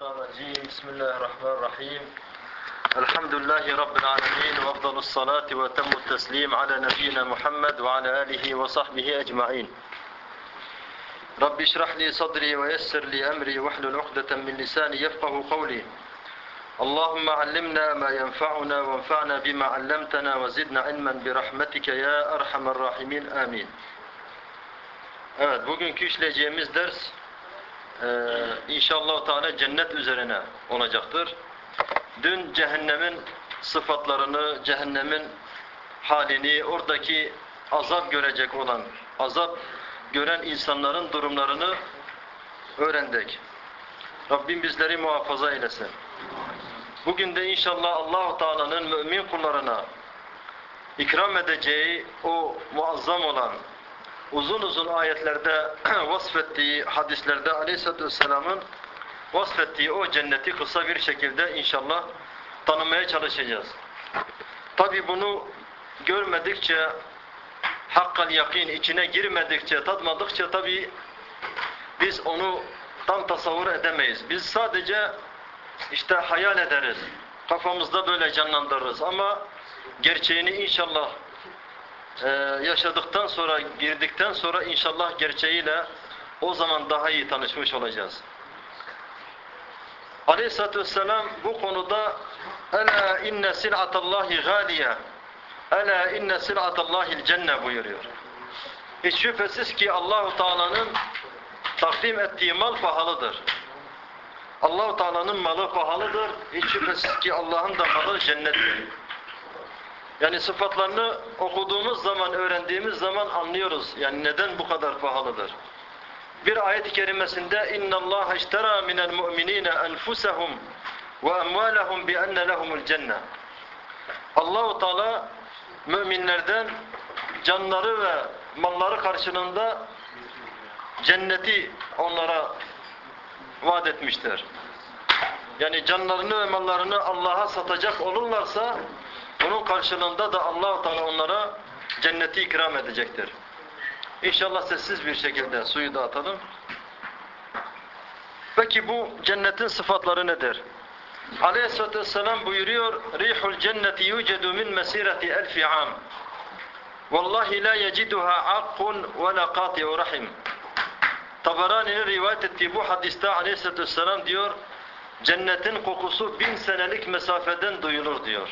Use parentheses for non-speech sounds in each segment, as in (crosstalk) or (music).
الرجيم. بسم الله الرحمن الرحيم. الحمد لله رب العالمين وأفضل الصلاة وتم التسليم على نبينا محمد وعلى آله وصحبه أجمعين. رب اشرح لي صدري ويسر لي أمري واحلل عقدة من لساني يفقه قولي. اللهم علمنا ما ينفعنا وانفعنا بما علمتنا وزدنا علما برحمتك يا أرحم الراحمين. آمين. Evet, bugünkü işleyeceğimiz ders ee, inşallah Teala cennet üzerine olacaktır. Dün cehennemin sıfatlarını, cehennemin halini, oradaki azap görecek olan, azap gören insanların durumlarını öğrendik. Rabbim bizleri muhafaza eylesin. Bugün de inşallah Allahu Teala'nın mümin kullarına ikram edeceği o muazzam olan uzun uzun ayetlerde (clears throat) vasfettiği, hadislerde Aleyhisselatü Vesselam'ın vasfettiği o cenneti kısa bir şekilde inşallah tanımaya çalışacağız. Tabi bunu görmedikçe, hakkal yakin içine girmedikçe, tatmadıkça tabi biz onu tam tasavvur edemeyiz. Biz sadece işte hayal ederiz. Kafamızda böyle canlandırırız ama gerçeğini inşallah ee, yaşadıktan sonra, girdikten sonra inşallah gerçeğiyle o zaman daha iyi tanışmış olacağız. Aleyhisselatü Vesselam bu konuda Ela inne sil'atallahi gâliye Ela inne sil'atallahil cenne buyuruyor. Hiç şüphesiz ki Allahu Teala'nın takdim ettiği mal pahalıdır. Allahu Teala'nın malı pahalıdır. Hiç şüphesiz ki Allah'ın da malı cennettir. Yani sıfatlarını okuduğumuz zaman, öğrendiğimiz zaman anlıyoruz. Yani neden bu kadar pahalıdır? Bir ayet-i kerimesinde inna Allah iştera minel mu'minina enfusahum ve amwalahum bi enne lehumul cenne. Allahu Teala müminlerden canları ve malları karşılığında cenneti onlara vaat etmiştir. Yani canlarını ve mallarını Allah'a satacak olurlarsa bunun karşılığında da Allah-u Teala onlara cenneti ikram edecektir. İnşallah sessiz bir şekilde suyu dağıtalım. Peki bu cennetin sıfatları nedir? Aleyhisselatü Vesselam buyuruyor, cenneti yucedu min mesireti elfi am. Vallahi la yeciduha akkun ve la kati'u rahim. Tabarani'nin rivayet ettiği bu hadiste Aleyhisselatü Vesselam diyor, cennetin kokusu bin senelik mesafeden duyulur diyor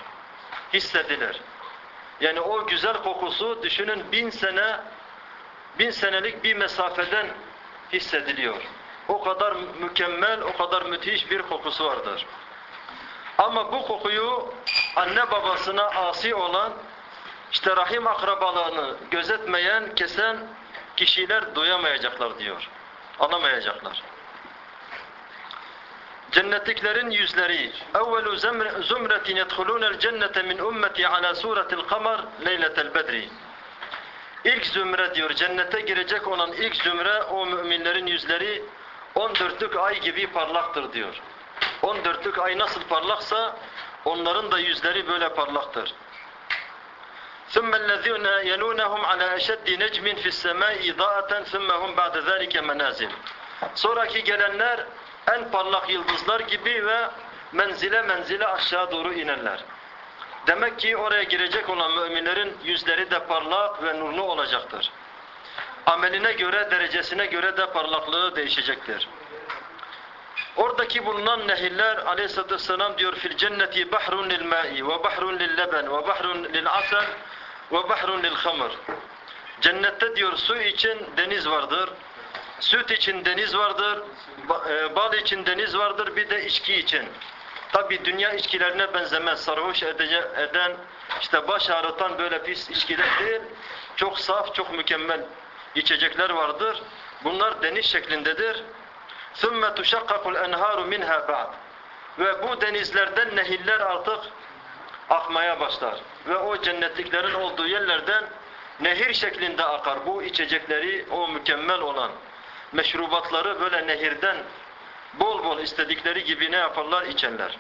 hissedilir. Yani o güzel kokusu düşünün bin sene, bin senelik bir mesafeden hissediliyor. O kadar mükemmel, o kadar müthiş bir kokusu vardır. Ama bu kokuyu anne babasına asi olan, işte rahim akrabalığını gözetmeyen, kesen kişiler duyamayacaklar diyor. Alamayacaklar. Cennetliklerin yüzleri evvelu zumretin yedhulunel cennete min ummeti ala suretil kamar leyletel bedri İlk zümre diyor cennete girecek olan ilk zümre o müminlerin yüzleri 14'lük ay gibi parlaktır diyor. 14'lük ay nasıl parlaksa onların da yüzleri böyle parlaktır. ثُمَّ الَّذِينَ يَلُونَهُمْ عَلَى أَشَدِّ نَجْمٍ فِي السَّمَاءِ إِضَاءَةً ثُمَّ هُمْ بَعْدَ ذَلِكَ مَنَازِلٍ Sonraki gelenler en parlak yıldızlar gibi ve menzile menzile aşağı doğru inerler. Demek ki oraya girecek olan müminlerin yüzleri de parlak ve nurlu olacaktır. Ameline göre, derecesine göre de parlaklığı değişecektir. Oradaki bulunan nehirler aleyhissalatü vesselam diyor fil cenneti bahrun lil ma'i ve bahrun lil leben ve bahrun lil asal ve bahrun lil hamr. Cennette diyor su için deniz vardır. Süt için deniz vardır, bal için deniz vardır, bir de içki için. Tabi dünya içkilerine benzemez, sarhoş eden, işte baş ağrıtan böyle pis içkiler değil, çok saf, çok mükemmel içecekler vardır. Bunlar deniz şeklindedir. ثُمَّ تُشَقَّقُ الْاَنْهَارُ مِنْهَا بَعْدِ Ve bu denizlerden nehirler artık akmaya başlar. Ve o cennetliklerin olduğu yerlerden nehir şeklinde akar. Bu içecekleri o mükemmel olan meşrubatları böyle nehirden bol bol istedikleri gibi ne yaparlar? içerler.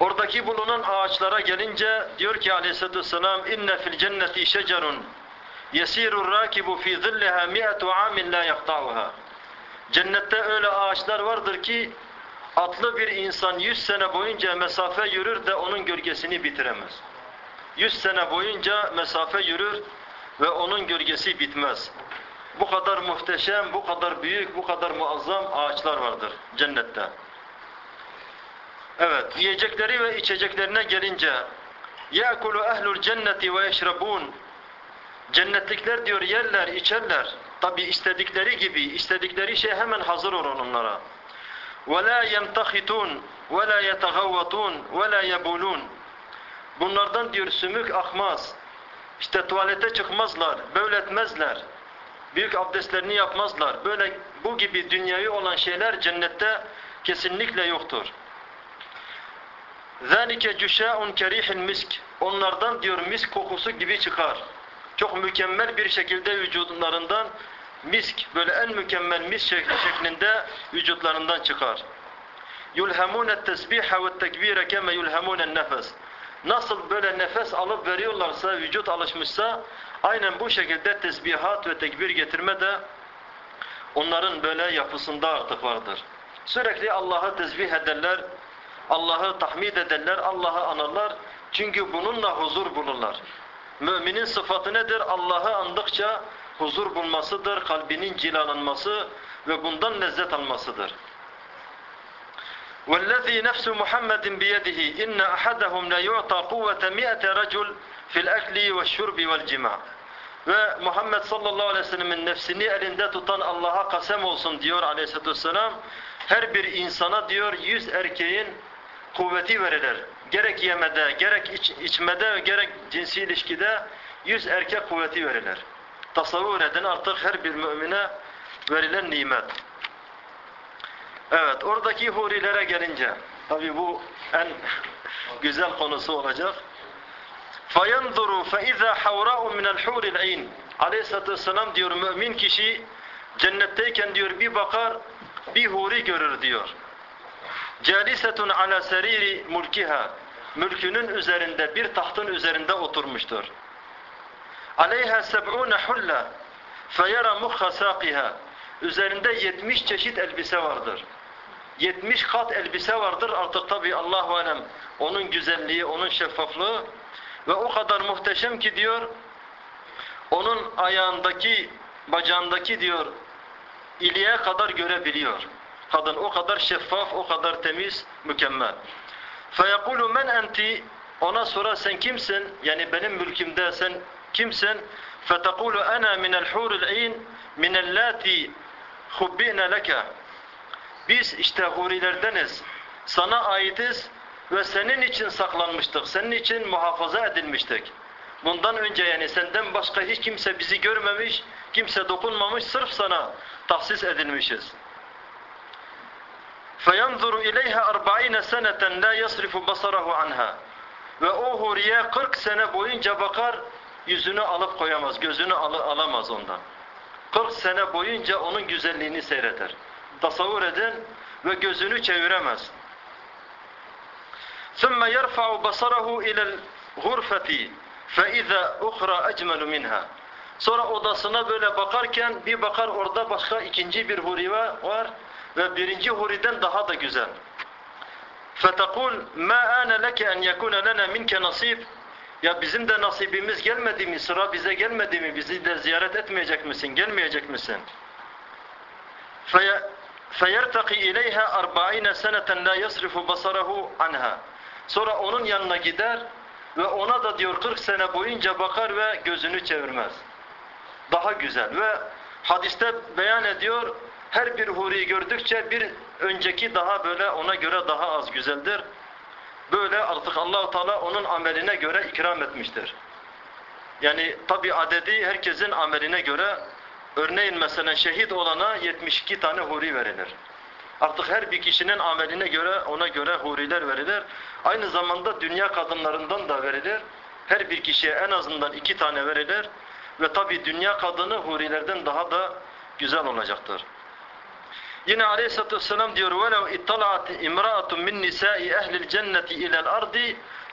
Oradaki bulunan ağaçlara gelince diyor ki aleyhissalatü vesselam inne fil cenneti şecerun yesirur rakibu fi zilliha mi'atu amin la yakta'uha Cennette öyle ağaçlar vardır ki atlı bir insan 100 sene boyunca mesafe yürür de onun gölgesini bitiremez. 100 sene boyunca mesafe yürür ve onun gölgesi bitmez Bu kadar muhteşem, bu kadar büyük, bu kadar muazzam ağaçlar vardır cennette. Evet, yiyecekleri ve içeceklerine gelince يَأْكُلُ اَهْلُ الْجَنَّةِ وَيَشْرَبُونَ Cennetlikler diyor yerler, içerler. Tabi istedikleri gibi, istedikleri şey hemen hazır olur onlara. وَلَا يَمْتَخِتُونَ وَلَا يَتَغَوَّتُونَ وَلَا يَبُولُونَ Bunlardan diyor sümük akmaz. İşte tuvalete çıkmazlar, bövletmezler. Büyük abdestlerini yapmazlar. Böyle bu gibi dünyayı olan şeyler cennette kesinlikle yoktur. ذَٰلِكَ جُشَاءٌ كَرِيحٍ misk. Onlardan diyor misk kokusu gibi çıkar. Çok mükemmel bir şekilde vücutlarından misk, böyle en mükemmel misk şeklinde vücutlarından çıkar. يُلْهَمُونَ التَّسْبِيحَ وَالتَّكْبِيرَ كَمَا يُلْهَمُونَ النَّفَسِ Nasıl böyle nefes alıp veriyorlarsa, vücut alışmışsa, aynen bu şekilde tesbihat ve tekbir getirme de onların böyle yapısında artık vardır. Sürekli Allah'ı tesbih ederler, Allah'ı tahmid ederler, Allah'ı anarlar. Çünkü bununla huzur bulurlar. Müminin sıfatı nedir? Allah'ı andıkça huzur bulmasıdır, kalbinin cilalanması ve bundan lezzet almasıdır. وَالَّذ۪ي نَفْسُ مُحَمَّدٍ بِيَدِهِ اِنَّ أَحَدَهُمْ لَيُعْطَى قُوَّةَ مِئَةَ رَجُلٍ فِي الْأَكْلِ وَالشُّرْبِ وَالْجِمَعِ Ve Muhammed sallallahu aleyhi ve sellemin nefsini elinde tutan Allah'a kasem olsun diyor aleyhissalatü vesselam. Her bir insana diyor yüz erkeğin kuvveti verilir. Gerek yemede, gerek iç, içmede, gerek cinsi ilişkide yüz erkek kuvveti verilir. Tasavvur edin artık her bir mümine verilen nimet. Evet, oradaki hurilere gelince, tabi bu en güzel konusu olacak. فَيَنْظُرُ فَاِذَا حَوْرَاءٌ مِنَ الْحُورِ الْعِينَ Aleyhisselatü Vesselam diyor, mümin kişi cennetteyken diyor bir bakar, bir huri görür diyor. Calisetun ala seriri mulkiha. Mülkünün üzerinde, bir tahtın üzerinde oturmuştur. Aleyha seb'une hulla. Feyara muhha saqiha. Üzerinde 70 çeşit elbise vardır. 70 kat elbise vardır. Artık tabi Allahu alem onun güzelliği, onun şeffaflığı ve o kadar muhteşem ki diyor onun ayağındaki, bacağındaki diyor iliğe kadar görebiliyor. Kadın o kadar şeffaf, o kadar temiz, mükemmel. فَيَقُولُ men enti Ona sorar sen kimsin? Yani benim mülkümde sen kimsin? فَتَقُولُ اَنَا مِنَ الْحُورِ الْعِينَ مِنَ اللَّاتِ خُبِّئْنَ لَكَ Biz işte hurilerdeniz. Sana aitiz ve senin için saklanmıştık. Senin için muhafaza edilmiştik. Bundan önce yani senden başka hiç kimse bizi görmemiş, kimse dokunmamış, sırf sana tahsis edilmişiz. فَيَنْظُرُ اِلَيْهَا اَرْبَعِينَ سَنَةً لَا يَصْرِفُ بَصَرَهُ عَنْهَا Ve o huriye 40 sene boyunca bakar, yüzünü alıp koyamaz, gözünü al alamaz ondan. 40 sene boyunca onun güzelliğini seyreder. Tasavvur edin ve gözünü çeviremez. ثُمَّ يَرْفَعُ بَصَرَهُ اِلَى الْغُرْفَةِ فَاِذَا اُخْرَى اَجْمَلُ مِنْهَا Sonra odasına böyle bakarken bir bakar orada başka ikinci bir huri var ve birinci huriden daha da güzel. فَتَقُولْ مَا آنَ لَكَ اَنْ يَكُونَ لَنَا مِنْكَ nasib Ya bizim de nasibimiz gelmedi mi, sıra bize gelmedi mi, bizi de ziyaret etmeyecek misin, gelmeyecek misin? فَيَرْتَقِ اِلَيْهَا أَرْبَعِينَ سَنَةً لَا يَصْرِفُ بَصَرَهُ عَنْهَا Sonra onun yanına gider ve ona da diyor 40 sene boyunca bakar ve gözünü çevirmez. Daha güzel ve hadiste beyan ediyor her bir huriyi gördükçe bir önceki daha böyle ona göre daha az güzeldir. Böyle artık Allahu Teala onun ameline göre ikram etmiştir. Yani tabi adedi herkesin ameline göre örneğin mesela şehit olana 72 tane huri verilir. Artık her bir kişinin ameline göre ona göre huriler verilir. Aynı zamanda dünya kadınlarından da verilir. Her bir kişiye en azından iki tane verilir. Ve tabi dünya kadını hurilerden daha da güzel olacaktır. Yine Aleyhisselatü Vesselam diyor وَلَوْ اِطَّلَعَتْ اِمْرَأَةٌ مِنْ نِسَاءِ اَهْلِ الْجَنَّةِ اِلَى الْأَرْضِ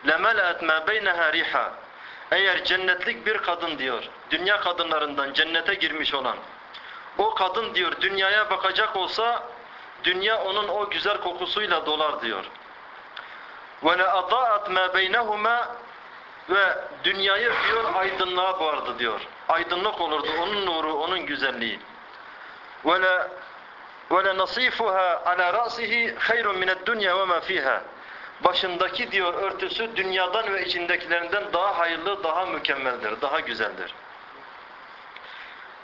لَمَلَأَتْ مَا بَيْنَهَا رِيحًا eğer cennetlik bir kadın diyor, dünya kadınlarından cennete girmiş olan, o kadın diyor dünyaya bakacak olsa, dünya onun o güzel kokusuyla dolar diyor. Adaat ma beynehuma ve dünyayı diyor aydınlığa boğardı diyor. Aydınlık olurdu onun nuru, onun güzelliği. Ve la ve la nasifuha ala ra'sihi hayrun min Başındaki diyor örtüsü dünyadan ve içindekilerinden daha hayırlı, daha mükemmeldir, daha güzeldir.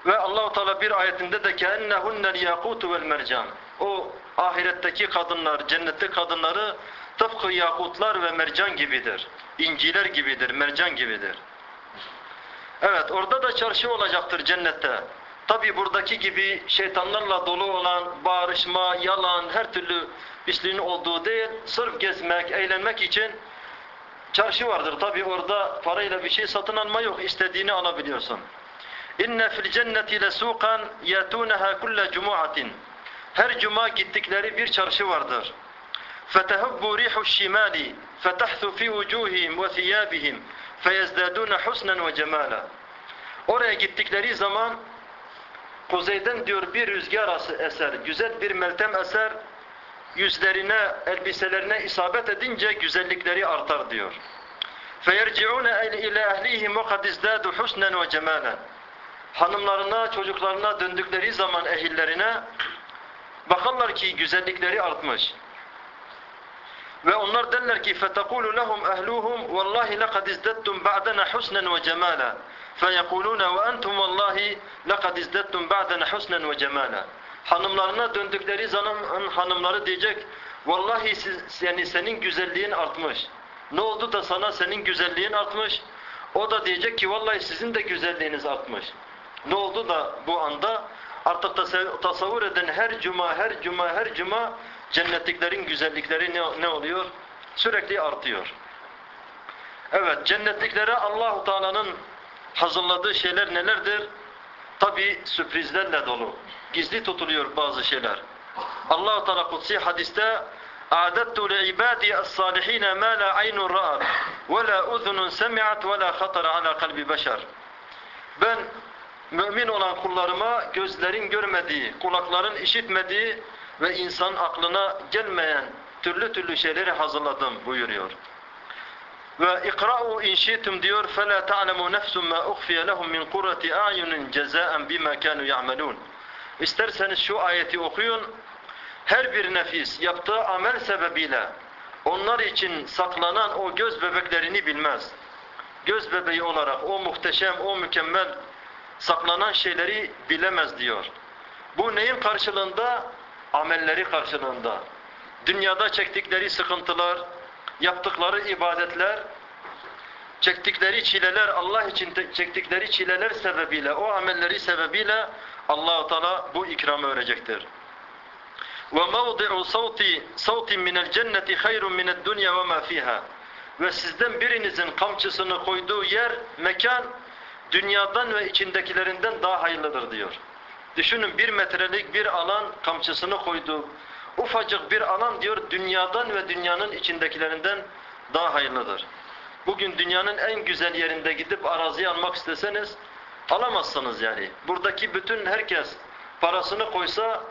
Ve Allahu Teala bir ayetinde de kennehunnel yakutu vel mercan. O ahiretteki kadınlar, cennette kadınları tıpkı yakutlar ve mercan gibidir. İnciler gibidir, mercan gibidir. Evet, orada da çarşı olacaktır cennette. Tabi buradaki gibi şeytanlarla dolu olan bağırışma, yalan, her türlü pisliğin olduğu değil, sırf gezmek, eğlenmek için çarşı vardır. Tabi orada parayla bir şey satın alma yok, istediğini alabiliyorsun. İnne fil cenneti lesuqan yatunaha kulle cumuatin. Her cuma gittikleri bir çarşı vardır. Fetehubbu rihu şimali fetahsu fi vucuhihim ve thiyabihim feyezdaduna husnen ve cemala. Oraya gittikleri zaman kuzeyden diyor bir rüzgar eser, güzel bir meltem eser, yüzlerine, elbiselerine isabet edince güzellikleri artar diyor. فَيَرْجِعُونَ اِلَى اَهْلِهِمْ وَقَدْ اِزْدَادُ حُسْنًا وَجَمَالًا Hanımlarına, çocuklarına döndükleri zaman ehillerine bakarlar ki güzellikleri artmış. Ve onlar derler ki فَتَقُولُ لَهُمْ أَهْلُوهُمْ وَاللّٰهِ لَقَدْ اِزْدَدْتُمْ بَعْدَنَا حُسْنًا وَجَمَالًا فَيَقُولُونَ وَأَنْتُمْ وَاللّٰهِ لَقَدْ اِزْدَدْتُمْ بَعْدَنَا حُسْنًا وَجَمَالًا Hanımlarına döndükleri zaman hanımları diyecek Vallahi siz, yani senin güzelliğin artmış. Ne oldu da sana senin güzelliğin artmış? O da diyecek ki vallahi sizin de güzelliğiniz artmış. Ne oldu da bu anda artık tasavvur eden her cuma, her cuma, her cuma cennetliklerin güzellikleri ne, ne oluyor? Sürekli artıyor. Evet, cennetliklere Allahu Teala'nın hazırladığı şeyler nelerdir? Tabi sürprizlerle dolu. Gizli tutuluyor bazı şeyler. Allah Teala kutsi hadiste "Adettu li ibadi as-salihin ma la aynun ra'at ve la uzunun semi'at ve la khatar ala kalbi beşer." Ben mümin olan kullarıma gözlerin görmediği, kulakların işitmediği ve insan aklına gelmeyen türlü türlü şeyleri hazırladım buyuruyor. Ve ikra'u in diyor فَلَا تَعْلَمُ نَفْسٌ مَا اُخْفِيَ لَهُمْ مِنْ قُرَّةِ اَعْيُنٍ جَزَاءً بِمَا كَانُوا يَعْمَلُونَ İsterseniz şu ayeti okuyun. Her bir nefis yaptığı amel sebebiyle onlar için saklanan o göz bebeklerini bilmez. Göz bebeği olarak o muhteşem, o mükemmel saklanan şeyleri bilemez diyor. Bu neyin karşılığında? Amelleri karşılığında. Dünyada çektikleri sıkıntılar, yaptıkları ibadetler, çektikleri çileler Allah için çektikleri çileler sebebiyle, o amelleri sebebiyle Allah Teala bu ikramı örecektir. Ve mevdi'u savti savtin minel cenneti hayrun mined dunya ve ma fiha. Ve sizden birinizin kamçısını koyduğu yer, mekan dünyadan ve içindekilerinden daha hayırlıdır diyor. Düşünün bir metrelik bir alan kamçısını koyduğu ufacık bir alan diyor, dünyadan ve dünyanın içindekilerinden daha hayırlıdır. Bugün dünyanın en güzel yerinde gidip arazi almak isteseniz, alamazsınız yani. Buradaki bütün herkes parasını koysa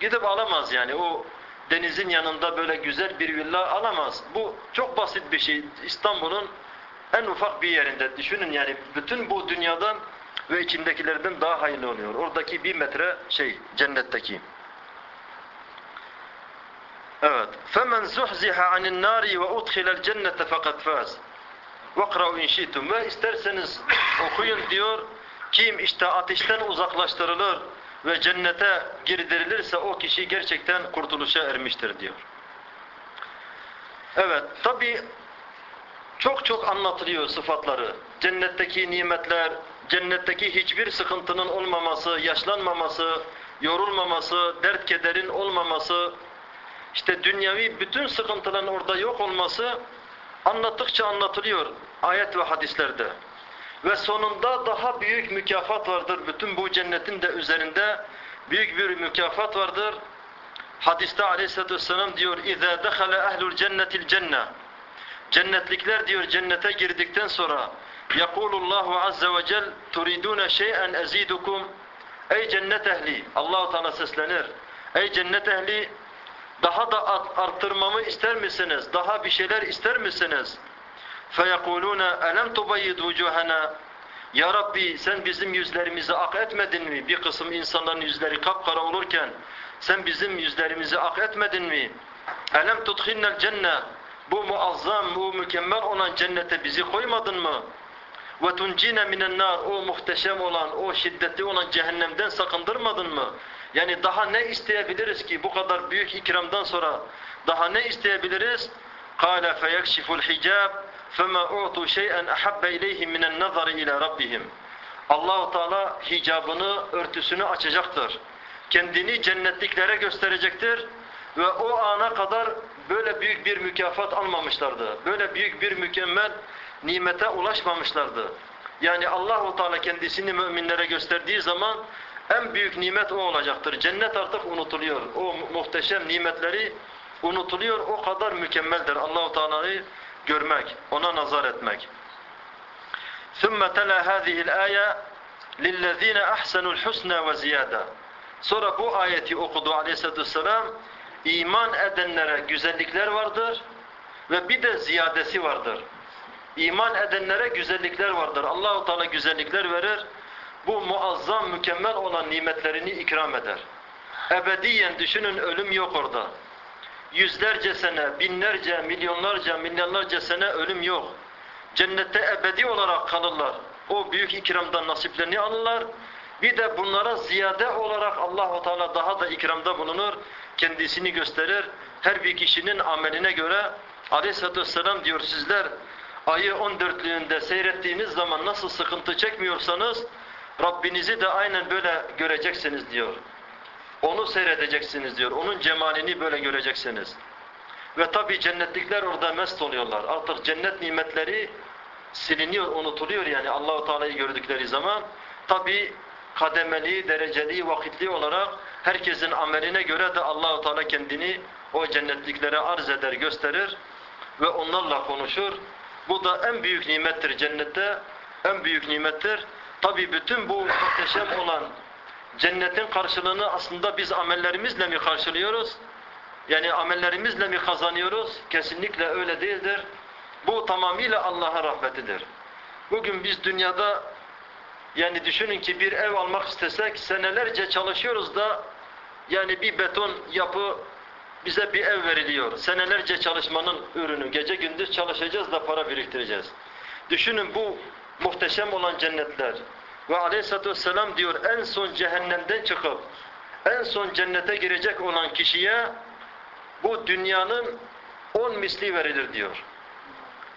Gidip alamaz yani o denizin yanında böyle güzel bir villa alamaz. Bu çok basit bir şey. İstanbul'un en ufak bir yerinde. Düşünün yani bütün bu dünyadan ve içindekilerden daha hayırlı oluyor. Oradaki bir metre şey cennetteki. Evet. Femen zuhziha anin nari ve udkhila'l cennete fakat faz. Vakra'u in şi'tum. Ve isterseniz okuyun diyor. Kim işte ateşten uzaklaştırılır ve cennete girdirilirse o kişi gerçekten kurtuluşa ermiştir diyor. Evet. Tabi çok çok anlatılıyor sıfatları. Cennetteki nimetler, cennetteki hiçbir sıkıntının olmaması, yaşlanmaması, yorulmaması, dert kederin olmaması, işte dünyevi bütün sıkıntıların orada yok olması anlattıkça anlatılıyor ayet ve hadislerde. Ve sonunda daha büyük mükafat vardır. Bütün bu cennetin de üzerinde büyük bir mükafat vardır. Hadiste aleyhissalatü vesselam diyor اِذَا دَخَلَ اَهْلُ الْجَنَّةِ الْجَنَّةِ Cennetlikler diyor cennete girdikten sonra يَقُولُ اللّٰهُ عَزَّ وَجَلْ تُرِيدُونَ شَيْئًا اَزِيدُكُمْ Ey cennet ehli! Allah-u Teala seslenir. Ey cennet ehli! Daha da art- arttırmamı ister misiniz? Daha bir şeyler ister misiniz? فَيَقُولُونَ أَلَمْ تُبَيِّدْ وُجُوهَنَا Ya Rabbi sen bizim yüzlerimizi ak etmedin mi? Bir kısım insanların yüzleri kapkara olurken sen bizim yüzlerimizi ak etmedin mi? Elem tudhinnel cenne bu muazzam, bu mükemmel olan cennete bizi koymadın mı? Ve tuncine minen nar o muhteşem olan, o şiddetli olan cehennemden sakındırmadın mı? Yani daha ne isteyebiliriz ki bu kadar büyük ikramdan sonra daha ne isteyebiliriz? قال فيكشف الحجاب فما أعطوا شيئا أحب إليهم من النظر إلى ربهم Allahu Teala hicabını, örtüsünü açacaktır. Kendini cennetliklere gösterecektir ve o ana kadar böyle büyük bir mükafat almamışlardı. Böyle büyük bir mükemmel nimete ulaşmamışlardı. Yani Allahu Teala kendisini müminlere gösterdiği zaman en büyük nimet o olacaktır. Cennet artık unutuluyor. O mu- muhteşem nimetleri unutuluyor. O kadar mükemmeldir Allahu Teala'yı görmek, ona nazar etmek. ثُمَّ تَلَا هَذِهِ الْآيَةِ لِلَّذ۪ينَ أَحْسَنُوا الْحُسْنَى وَزِيَادَةً Sonra bu ayeti okudu aleyhissalatü vesselam. İman edenlere güzellikler vardır ve bir de ziyadesi vardır. İman edenlere güzellikler vardır. Allahu Teala güzellikler verir. bu muazzam, mükemmel olan nimetlerini ikram eder. Ebediyen düşünün ölüm yok orada. Yüzlerce sene, binlerce, milyonlarca, milyonlarca sene ölüm yok. Cennette ebedi olarak kalırlar. O büyük ikramdan nasiplerini alırlar. Bir de bunlara ziyade olarak Allahu Teala daha da ikramda bulunur. Kendisini gösterir. Her bir kişinin ameline göre Aleyhisselatü Vesselam diyor sizler ayı 14'lüğünde seyrettiğiniz zaman nasıl sıkıntı çekmiyorsanız Rabbinizi de aynen böyle göreceksiniz diyor. Onu seyredeceksiniz diyor. Onun cemalini böyle göreceksiniz. Ve tabi cennetlikler orada mest oluyorlar. Artık cennet nimetleri siliniyor, unutuluyor yani Allahu Teala'yı gördükleri zaman. Tabi kademeli, dereceli, vakitli olarak herkesin ameline göre de Allahu Teala kendini o cennetliklere arz eder, gösterir ve onlarla konuşur. Bu da en büyük nimettir cennette. En büyük nimettir. Tabi bütün bu muhteşem olan cennetin karşılığını aslında biz amellerimizle mi karşılıyoruz? Yani amellerimizle mi kazanıyoruz? Kesinlikle öyle değildir. Bu tamamıyla Allah'ın rahmetidir. Bugün biz dünyada yani düşünün ki bir ev almak istesek senelerce çalışıyoruz da yani bir beton yapı bize bir ev veriliyor. Senelerce çalışmanın ürünü. Gece gündüz çalışacağız da para biriktireceğiz. Düşünün bu muhteşem olan cennetler. Ve aleyhissalatü vesselam diyor en son cehennemden çıkıp en son cennete girecek olan kişiye bu dünyanın on misli verilir diyor.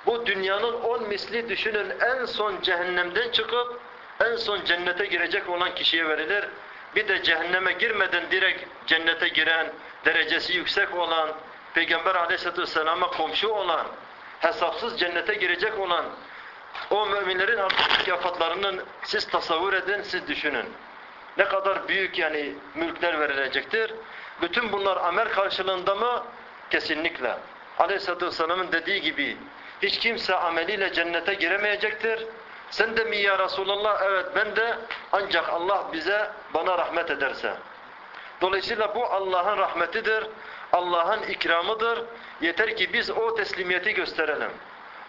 Bu dünyanın on misli düşünün en son cehennemden çıkıp en son cennete girecek olan kişiye verilir. Bir de cehenneme girmeden direkt cennete giren, derecesi yüksek olan, Peygamber aleyhissalatü vesselama komşu olan, hesapsız cennete girecek olan o müminlerin artık mükafatlarının siz tasavvur edin, siz düşünün. Ne kadar büyük yani mülkler verilecektir. Bütün bunlar amel karşılığında mı? Kesinlikle. Aleyhisselatü Vesselam'ın dediği gibi hiç kimse ameliyle cennete giremeyecektir. Sen de mi ya Resulallah? Evet ben de ancak Allah bize bana rahmet ederse. Dolayısıyla bu Allah'ın rahmetidir. Allah'ın ikramıdır. Yeter ki biz o teslimiyeti gösterelim.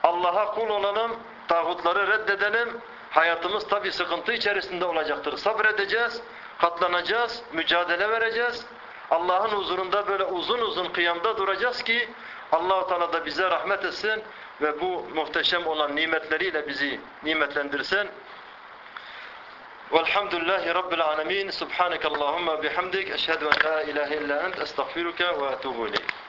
Allah'a kul olalım, tağutları reddedelim. Hayatımız tabi sıkıntı içerisinde olacaktır. Sabredeceğiz, katlanacağız, mücadele vereceğiz. Allah'ın huzurunda böyle uzun uzun kıyamda duracağız ki Allah-u Teala da bize rahmet etsin ve bu muhteşem olan nimetleriyle bizi nimetlendirsin. Velhamdülillahi Rabbil alemin. Subhaneke Allahumma bihamdik. Eşhedü en la ilahe illa ent. Estağfiruke ve etubu ileyk.